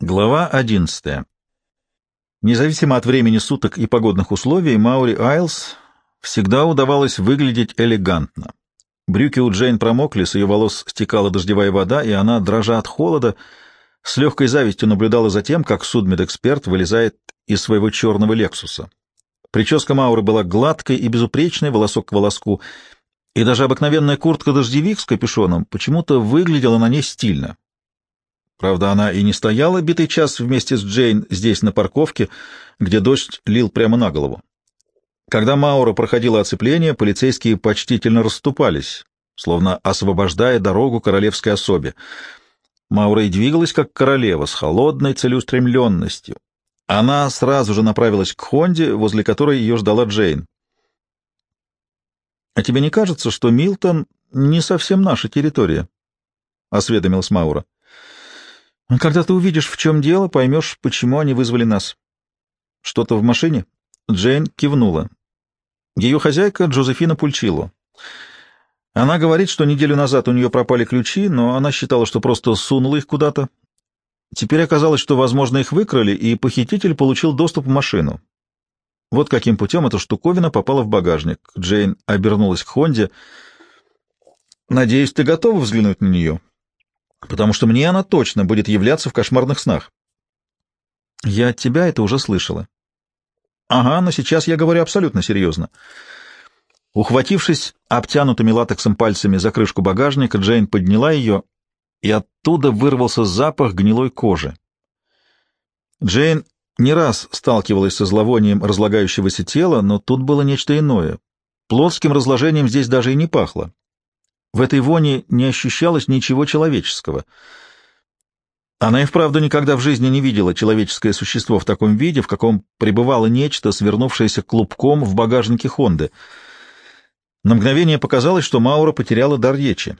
Глава 11. Независимо от времени суток и погодных условий, Маури Айлс всегда удавалось выглядеть элегантно. Брюки у Джейн промокли, с ее волос стекала дождевая вода, и она, дрожа от холода, с легкой завистью наблюдала за тем, как судмедэксперт вылезает из своего черного «Лексуса». Прическа Мауры была гладкой и безупречной, волосок к волоску, и даже обыкновенная куртка-дождевик с капюшоном почему-то выглядела на ней стильно. Правда, она и не стояла битый час вместе с Джейн здесь, на парковке, где дождь лил прямо на голову. Когда Маура проходила оцепление, полицейские почтительно расступались, словно освобождая дорогу королевской особе. Маура и двигалась как королева, с холодной целеустремленностью. Она сразу же направилась к Хонде, возле которой ее ждала Джейн. — А тебе не кажется, что Милтон не совсем наша территория? — осведомилась Маура. — когда ты увидишь, в чем дело, поймешь, почему они вызвали нас. Что-то в машине? Джейн кивнула. Ее хозяйка Джозефина Пульчило. Она говорит, что неделю назад у нее пропали ключи, но она считала, что просто сунула их куда-то. Теперь оказалось, что, возможно, их выкрали, и похититель получил доступ в машину. Вот каким путем эта штуковина попала в багажник. Джейн обернулась к Хонде. «Надеюсь, ты готова взглянуть на нее?» Потому что мне она точно будет являться в кошмарных снах. Я от тебя это уже слышала. Ага, но сейчас я говорю абсолютно серьезно. Ухватившись обтянутыми латексом пальцами за крышку багажника, Джейн подняла ее, и оттуда вырвался запах гнилой кожи. Джейн не раз сталкивалась со зловонием разлагающегося тела, но тут было нечто иное. Плотским разложением здесь даже и не пахло. В этой воне не ощущалось ничего человеческого. Она и вправду никогда в жизни не видела человеческое существо в таком виде, в каком пребывало нечто, свернувшееся клубком в багажнике Хонды. На мгновение показалось, что Маура потеряла дар речи.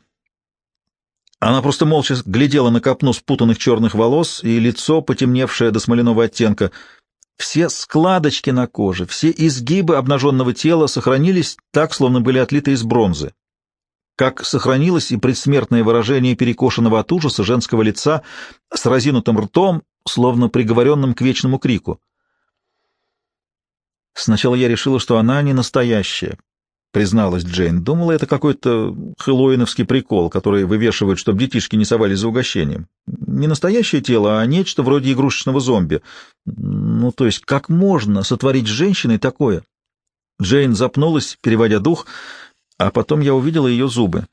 Она просто молча глядела на копну спутанных черных волос и лицо, потемневшее до смоляного оттенка. Все складочки на коже, все изгибы обнаженного тела сохранились так, словно были отлиты из бронзы как сохранилось и предсмертное выражение перекошенного от ужаса женского лица с разинутым ртом, словно приговоренным к вечному крику. Сначала я решила, что она не настоящая, призналась Джейн. Думала, это какой-то хэллоуиновский прикол, который вывешивают, чтобы детишки не совались за угощением. Не настоящее тело, а нечто вроде игрушечного зомби. Ну, то есть, как можно сотворить с женщиной такое? Джейн запнулась, переводя дух — а потом я увидела ее зубы.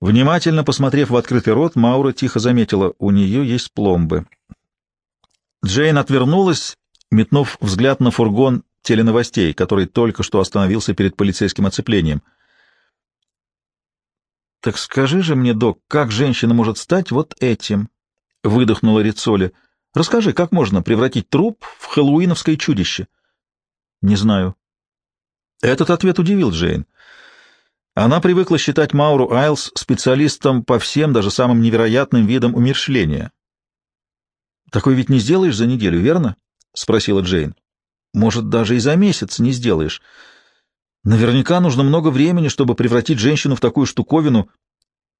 Внимательно посмотрев в открытый рот, Маура тихо заметила, у нее есть пломбы. Джейн отвернулась, метнув взгляд на фургон теленовостей, который только что остановился перед полицейским оцеплением. «Так скажи же мне, док, как женщина может стать вот этим?» — выдохнула Рицоли. «Расскажи, как можно превратить труп в хэллоуиновское чудище?» «Не знаю», этот ответ удивил Джейн. Она привыкла считать Мауру Айлс специалистом по всем, даже самым невероятным видам умершления. «Такой ведь не сделаешь за неделю, верно?» — спросила Джейн. «Может, даже и за месяц не сделаешь. Наверняка нужно много времени, чтобы превратить женщину в такую штуковину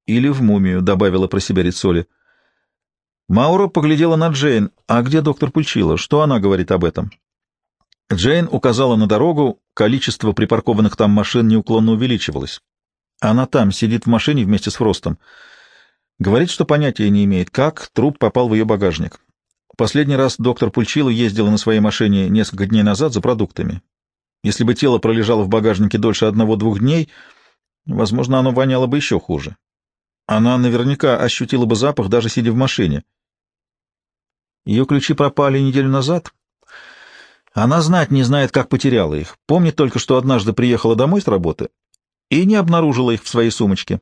или в мумию», — добавила про себя Рицоли. Маура поглядела на Джейн. «А где доктор Пульчила? Что она говорит об этом?» Джейн указала на дорогу, количество припаркованных там машин неуклонно увеличивалось. Она там, сидит в машине вместе с Фростом. Говорит, что понятия не имеет, как труп попал в ее багажник. Последний раз доктор Пульчило ездила на своей машине несколько дней назад за продуктами. Если бы тело пролежало в багажнике дольше одного-двух дней, возможно, оно воняло бы еще хуже. Она наверняка ощутила бы запах, даже сидя в машине. Ее ключи пропали неделю назад, она знать не знает, как потеряла их. Помнит только, что однажды приехала домой с работы и не обнаружила их в своей сумочке.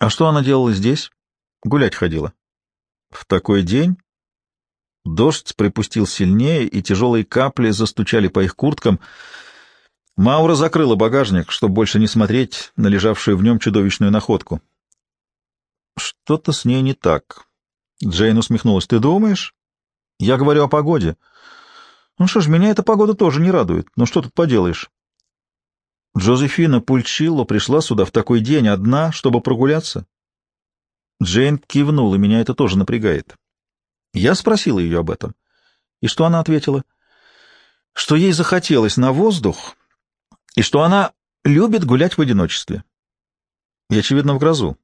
А что она делала здесь? Гулять ходила. В такой день дождь припустил сильнее, и тяжелые капли застучали по их курткам. Маура закрыла багажник, чтобы больше не смотреть на лежавшую в нем чудовищную находку. Что-то с ней не так. Джейн усмехнулась. Ты думаешь? Я говорю о погоде. — ну что ж, меня эта погода тоже не радует. Но что тут поделаешь? Джозефина Пульчилло пришла сюда в такой день одна, чтобы прогуляться. Джейн кивнула, меня это тоже напрягает. Я спросил ее об этом. И что она ответила? Что ей захотелось на воздух, и что она любит гулять в одиночестве. И, очевидно, в грозу.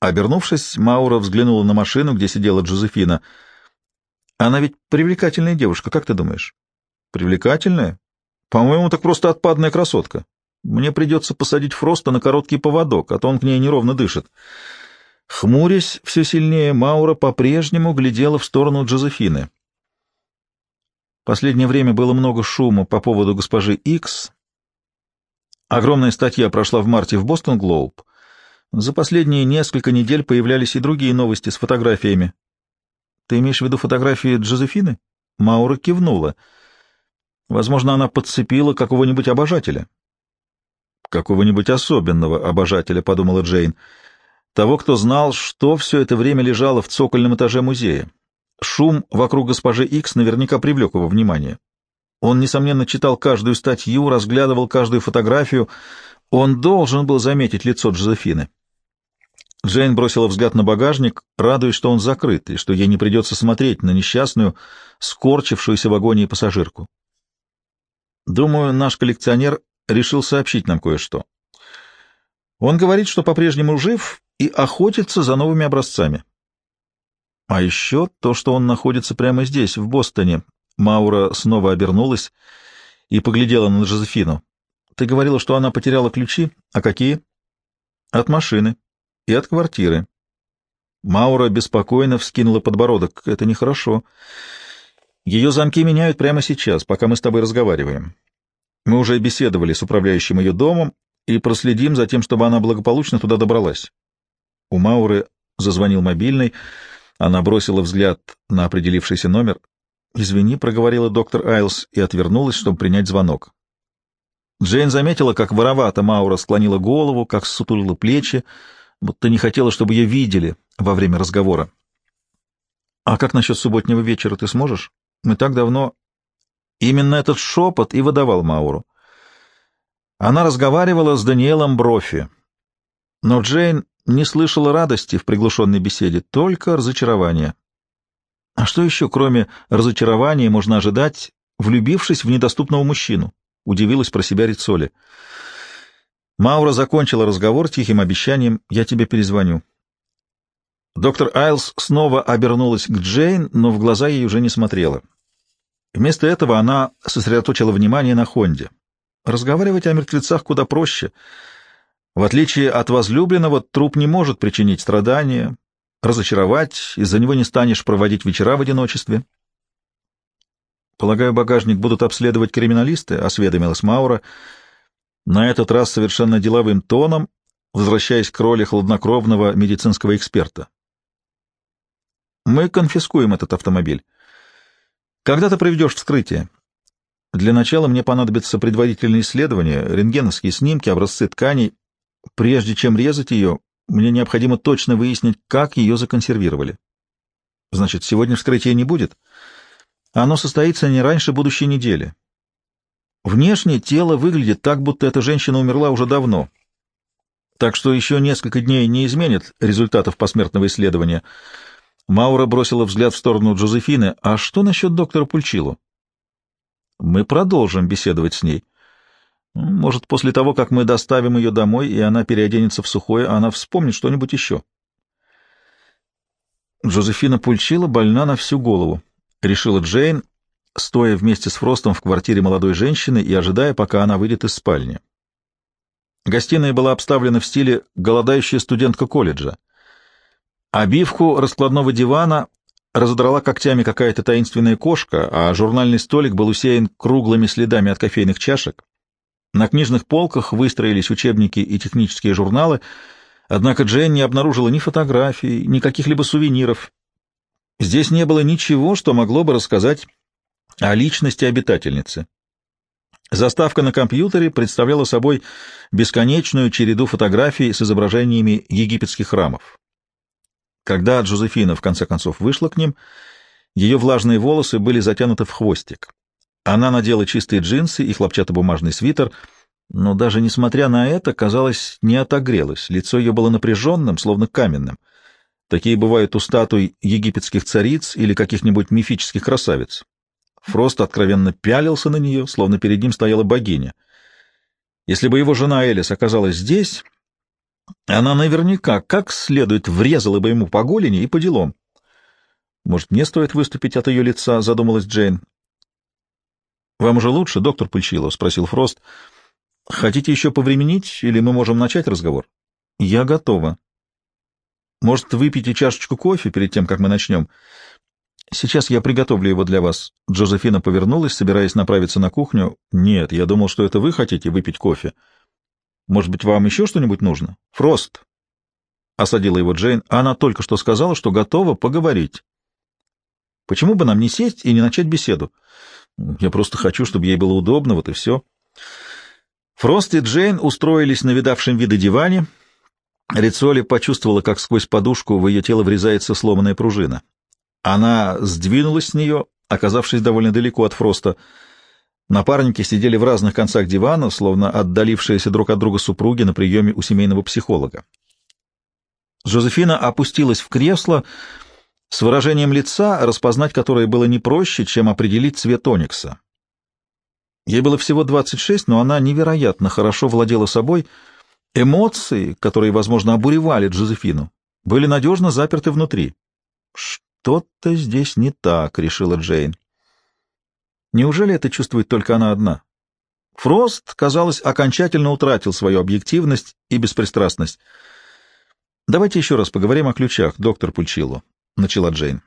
Обернувшись, Маура взглянула на машину, где сидела Джозефина. Она ведь привлекательная девушка, как ты думаешь? Привлекательная? По-моему, так просто отпадная красотка. Мне придется посадить Фроста на короткий поводок, а то он к ней неровно дышит. Хмурясь все сильнее, Маура по-прежнему глядела в сторону Джозефины. Последнее время было много шума по поводу госпожи Икс. Огромная статья прошла в марте в Бостон Глоуб. За последние несколько недель появлялись и другие новости с фотографиями. Ты имеешь в виду фотографии Джозефины? Маура кивнула. Возможно, она подцепила какого-нибудь обожателя. Какого-нибудь особенного обожателя, подумала Джейн. Того, кто знал, что все это время лежало в цокольном этаже музея. Шум вокруг госпожи Икс наверняка привлек его внимание. Он, несомненно, читал каждую статью, разглядывал каждую фотографию. Он должен был заметить лицо Джозефины. Джейн бросила взгляд на багажник, радуясь, что он закрыт, и что ей не придется смотреть на несчастную, скорчившуюся в агонии пассажирку. Думаю, наш коллекционер решил сообщить нам кое-что. Он говорит, что по-прежнему жив и охотится за новыми образцами. А еще то, что он находится прямо здесь, в Бостоне. Маура снова обернулась и поглядела на Жозефину. Ты говорила, что она потеряла ключи. А какие? От машины и от квартиры. Маура беспокойно вскинула подбородок. Это нехорошо. Ее замки меняют прямо сейчас, пока мы с тобой разговариваем. Мы уже беседовали с управляющим ее домом и проследим за тем, чтобы она благополучно туда добралась. У Мауры зазвонил мобильный. Она бросила взгляд на определившийся номер. «Извини», — проговорила доктор Айлс и отвернулась, чтобы принять звонок. Джейн заметила, как воровато Маура склонила голову, как сутулила плечи, будто не хотела, чтобы ее видели во время разговора. «А как насчет субботнего вечера ты сможешь? Мы так давно...» Именно этот шепот и выдавал Мауру. Она разговаривала с Даниэлом Брофи, но Джейн не слышала радости в приглушенной беседе, только разочарование. А что еще, кроме разочарования, можно ожидать, влюбившись в недоступного мужчину? Удивилась про себя Рицоли. Маура закончила разговор тихим обещанием «Я тебе перезвоню». Доктор Айлс снова обернулась к Джейн, но в глаза ей уже не смотрела. Вместо этого она сосредоточила внимание на Хонде. Разговаривать о мертвецах куда проще. В отличие от возлюбленного, труп не может причинить страдания, разочаровать, из-за него не станешь проводить вечера в одиночестве. «Полагаю, багажник будут обследовать криминалисты», — осведомилась Маура, на этот раз совершенно деловым тоном, возвращаясь к роли хладнокровного медицинского эксперта. «Мы конфискуем этот автомобиль. Когда ты проведешь вскрытие? Для начала мне понадобятся предварительные исследования, рентгеновские снимки, образцы тканей. Прежде чем резать ее, мне необходимо точно выяснить, как ее законсервировали. Значит, сегодня вскрытия не будет? Оно состоится не раньше будущей недели. Внешне тело выглядит так, будто эта женщина умерла уже давно. Так что еще несколько дней не изменит результатов посмертного исследования — Маура бросила взгляд в сторону Джозефины. «А что насчет доктора Пульчило?» «Мы продолжим беседовать с ней. Может, после того, как мы доставим ее домой, и она переоденется в сухое, она вспомнит что-нибудь еще». Джозефина Пульчило больна на всю голову, — решила Джейн, стоя вместе с Фростом в квартире молодой женщины и ожидая, пока она выйдет из спальни. Гостиная была обставлена в стиле «голодающая студентка колледжа». Обивку раскладного дивана разодрала когтями какая-то таинственная кошка, а журнальный столик был усеян круглыми следами от кофейных чашек. На книжных полках выстроились учебники и технические журналы, однако Джейн не обнаружила ни фотографий, ни каких-либо сувениров. Здесь не было ничего, что могло бы рассказать о личности обитательницы. Заставка на компьютере представляла собой бесконечную череду фотографий с изображениями египетских храмов. Когда Джозефина в конце концов вышла к ним, ее влажные волосы были затянуты в хвостик. Она надела чистые джинсы и хлопчатобумажный свитер, но даже несмотря на это, казалось, не отогрелась, лицо ее было напряженным, словно каменным. Такие бывают у статуй египетских цариц или каких-нибудь мифических красавиц. Фрост откровенно пялился на нее, словно перед ним стояла богиня. Если бы его жена Элис оказалась здесь, она наверняка как следует врезала бы ему по голени и по делам. «Может, мне стоит выступить от ее лица?» — задумалась Джейн. «Вам уже лучше, доктор Пульчило?» — спросил Фрост. «Хотите еще повременить, или мы можем начать разговор?» «Я готова». «Может, выпейте чашечку кофе перед тем, как мы начнем?» «Сейчас я приготовлю его для вас». Джозефина повернулась, собираясь направиться на кухню. «Нет, я думал, что это вы хотите выпить кофе. Может быть, вам еще что-нибудь нужно?» «Фрост!» — осадила его Джейн. «Она только что сказала, что готова поговорить». «Почему бы нам не сесть и не начать беседу?» «Я просто хочу, чтобы ей было удобно, вот и все». Фрост и Джейн устроились на видавшем виды диване. Рицоли почувствовала, как сквозь подушку в ее тело врезается сломанная пружина. Она сдвинулась с нее, оказавшись довольно далеко от Фроста. Напарники сидели в разных концах дивана, словно отдалившиеся друг от друга супруги на приеме у семейного психолога. Жозефина опустилась в кресло с выражением лица, распознать которое было не проще, чем определить цвет оникса. Ей было всего 26, но она невероятно хорошо владела собой. Эмоции, которые, возможно, обуревали Джозефину, были надежно заперты внутри. «Что-то здесь не так», — решила Джейн. Неужели это чувствует только она одна? Фрост, казалось, окончательно утратил свою объективность и беспристрастность. «Давайте еще раз поговорим о ключах, доктор Пульчило», — начала Джейн.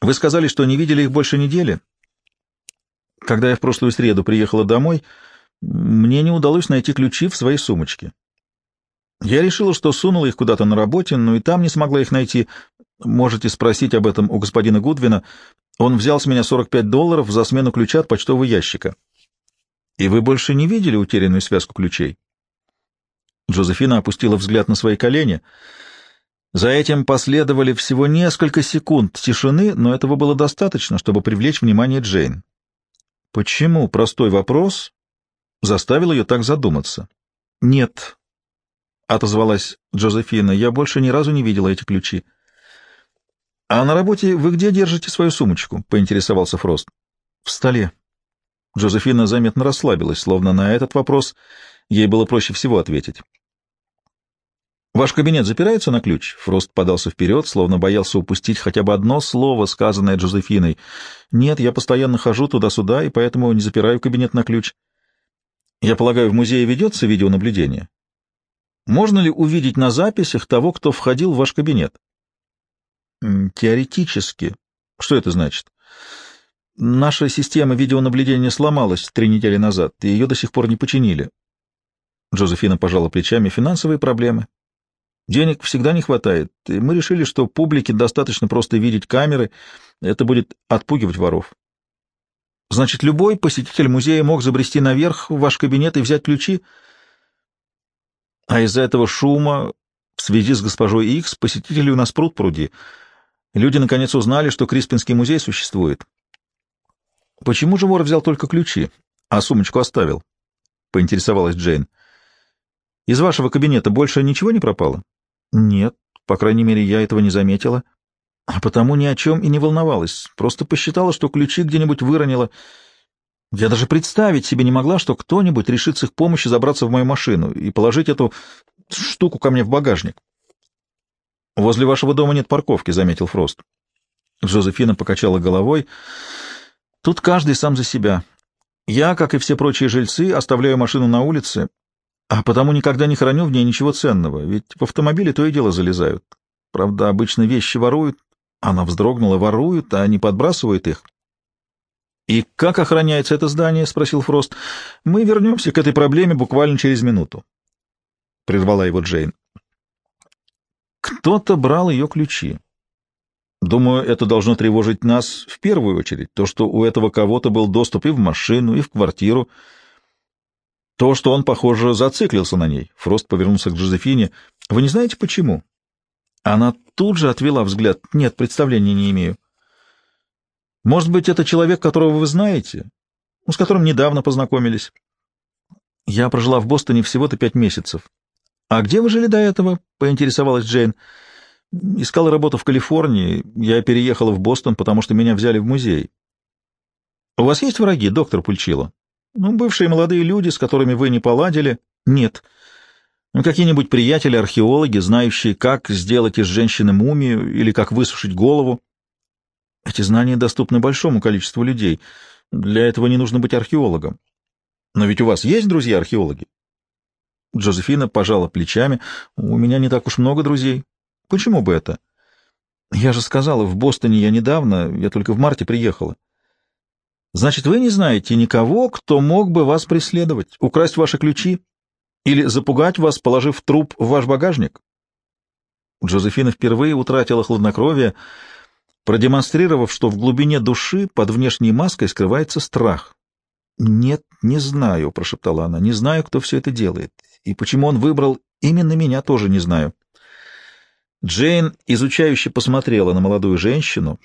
«Вы сказали, что не видели их больше недели?» «Когда я в прошлую среду приехала домой, мне не удалось найти ключи в своей сумочке. Я решила, что сунула их куда-то на работе, но и там не смогла их найти, Можете спросить об этом у господина Гудвина. Он взял с меня 45 долларов за смену ключа от почтового ящика. И вы больше не видели утерянную связку ключей? Джозефина опустила взгляд на свои колени. За этим последовали всего несколько секунд тишины, но этого было достаточно, чтобы привлечь внимание Джейн. Почему простой вопрос заставил ее так задуматься? «Нет», — отозвалась Джозефина, — «я больше ни разу не видела эти ключи». «А на работе вы где держите свою сумочку?» — поинтересовался Фрост. «В столе». Джозефина заметно расслабилась, словно на этот вопрос ей было проще всего ответить. «Ваш кабинет запирается на ключ?» Фрост подался вперед, словно боялся упустить хотя бы одно слово, сказанное Джозефиной. «Нет, я постоянно хожу туда-сюда, и поэтому не запираю кабинет на ключ. Я полагаю, в музее ведется видеонаблюдение? Можно ли увидеть на записях того, кто входил в ваш кабинет?» Теоретически. Что это значит? Наша система видеонаблюдения сломалась три недели назад, и ее до сих пор не починили. Джозефина пожала плечами. Финансовые проблемы. Денег всегда не хватает, и мы решили, что публике достаточно просто видеть камеры, это будет отпугивать воров. Значит, любой посетитель музея мог забрести наверх в ваш кабинет и взять ключи, а из-за этого шума в связи с госпожой Икс посетителей у нас пруд пруди. Люди наконец узнали, что Криспинский музей существует. Почему же вор взял только ключи, а сумочку оставил? поинтересовалась Джейн. Из вашего кабинета больше ничего не пропало? Нет, по крайней мере, я этого не заметила. А потому ни о чем и не волновалась, просто посчитала, что ключи где-нибудь выронила. Я даже представить себе не могла, что кто-нибудь решит с их помощью забраться в мою машину и положить эту штуку ко мне в багажник. «Возле вашего дома нет парковки», — заметил Фрост. Жозефина покачала головой. «Тут каждый сам за себя. Я, как и все прочие жильцы, оставляю машину на улице, а потому никогда не храню в ней ничего ценного, ведь в автомобиле то и дело залезают. Правда, обычно вещи воруют». Она вздрогнула. «Воруют, а не подбрасывают их». «И как охраняется это здание?» — спросил Фрост. «Мы вернемся к этой проблеме буквально через минуту», — прервала его Джейн. Кто-то брал ее ключи. Думаю, это должно тревожить нас в первую очередь, то, что у этого кого-то был доступ и в машину, и в квартиру. То, что он, похоже, зациклился на ней. Фрост повернулся к Джозефине. Вы не знаете, почему? Она тут же отвела взгляд. Нет, представления не имею. Может быть, это человек, которого вы знаете, с которым недавно познакомились? Я прожила в Бостоне всего-то пять месяцев. «А где вы жили до этого?» — поинтересовалась Джейн. Искал работу в Калифорнии. Я переехала в Бостон, потому что меня взяли в музей. У вас есть враги, доктор Пульчило? Ну, бывшие молодые люди, с которыми вы не поладили? Нет. Ну, какие-нибудь приятели-археологи, знающие, как сделать из женщины мумию или как высушить голову? Эти знания доступны большому количеству людей. Для этого не нужно быть археологом. Но ведь у вас есть друзья-археологи? Джозефина пожала плечами. У меня не так уж много друзей. Почему бы это? Я же сказала, в Бостоне я недавно, я только в марте приехала. Значит, вы не знаете никого, кто мог бы вас преследовать, украсть ваши ключи или запугать вас, положив труп в ваш багажник? Джозефина впервые утратила хладнокровие, продемонстрировав, что в глубине души под внешней маской скрывается страх. «Нет, не знаю», — прошептала она, — «не знаю, кто все это делает. И почему он выбрал именно меня, тоже не знаю». Джейн изучающе посмотрела на молодую женщину,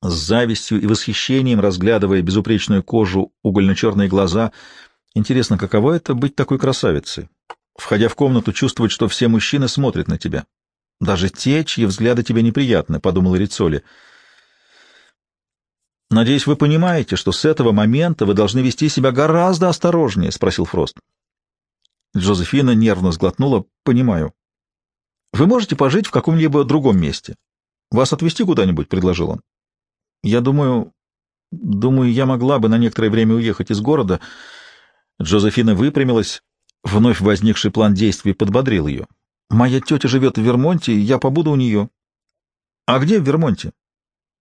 с завистью и восхищением разглядывая безупречную кожу, угольно-черные глаза. Интересно, каково это быть такой красавицей? Входя в комнату, чувствовать, что все мужчины смотрят на тебя. Даже те, чьи взгляды тебе неприятны, — подумала Рицоли. «Надеюсь, вы понимаете, что с этого момента вы должны вести себя гораздо осторожнее», — спросил Фрост. Джозефина нервно сглотнула. «Понимаю. Вы можете пожить в каком-либо другом месте. Вас отвезти куда-нибудь, — предложил он. Я думаю... Думаю, я могла бы на некоторое время уехать из города. Джозефина выпрямилась. Вновь возникший план действий подбодрил ее. Моя тетя живет в Вермонте, я побуду у нее. А где в Вермонте?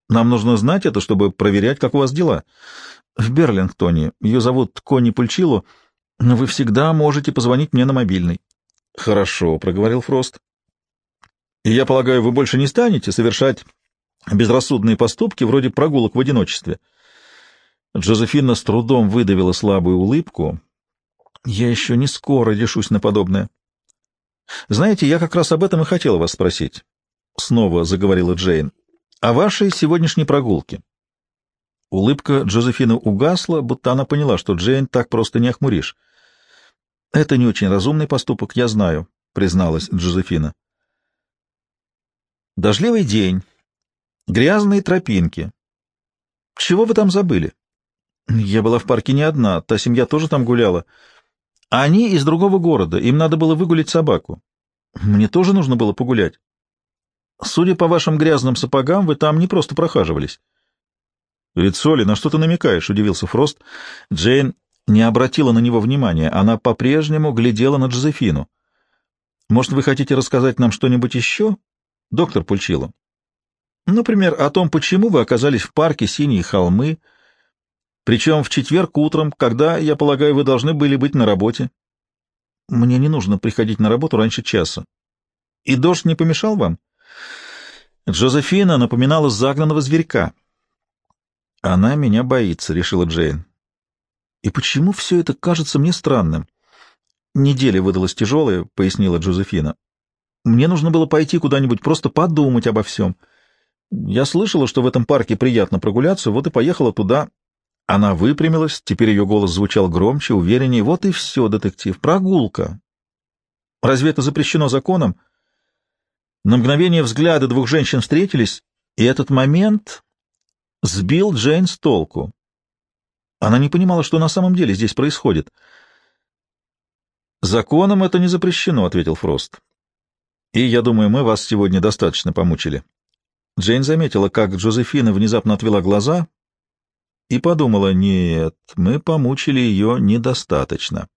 Нам нужно знать это, чтобы проверять, как у вас дела. В Берлингтоне. Ее зовут Конни Пульчило. Но вы всегда можете позвонить мне на мобильный. Хорошо, — проговорил Фрост. И я полагаю, вы больше не станете совершать безрассудные поступки вроде прогулок в одиночестве. Джозефина с трудом выдавила слабую улыбку. Я еще не скоро решусь на подобное. Знаете, я как раз об этом и хотела вас спросить. Снова заговорила Джейн. О вашей сегодняшней прогулке. Улыбка Джозефины угасла, будто она поняла, что Джейн так просто не охмуришь. «Это не очень разумный поступок, я знаю», — призналась Джозефина. Дождливый день. Грязные тропинки. Чего вы там забыли? Я была в парке не одна, та семья тоже там гуляла. Они из другого города, им надо было выгулить собаку. Мне тоже нужно было погулять. Судя по вашим грязным сапогам, вы там не просто прохаживались. Рицоли, на что ты намекаешь? — удивился Фрост. Джейн не обратила на него внимания. Она по-прежнему глядела на Джозефину. Может, вы хотите рассказать нам что-нибудь еще, доктор Пульчило? Например, о том, почему вы оказались в парке «Синие холмы», причем в четверг утром, когда, я полагаю, вы должны были быть на работе. Мне не нужно приходить на работу раньше часа. И дождь не помешал вам? Джозефина напоминала загнанного зверька. Она меня боится, решила Джейн. И почему все это кажется мне странным? Неделя выдалась тяжелая, пояснила Джозефина. Мне нужно было пойти куда-нибудь, просто подумать обо всем. Я слышала, что в этом парке приятно прогуляться, вот и поехала туда. Она выпрямилась, теперь ее голос звучал громче, увереннее. Вот и все, детектив, прогулка. Разве это запрещено законом? На мгновение взгляды двух женщин встретились, и этот момент сбил Джейн с толку. Она не понимала, что на самом деле здесь происходит. «Законом это не запрещено», — ответил Фрост. И я думаю, мы вас сегодня достаточно помучили. Джейн заметила, как Джозефина внезапно отвела глаза и подумала, нет, мы помучили ее недостаточно.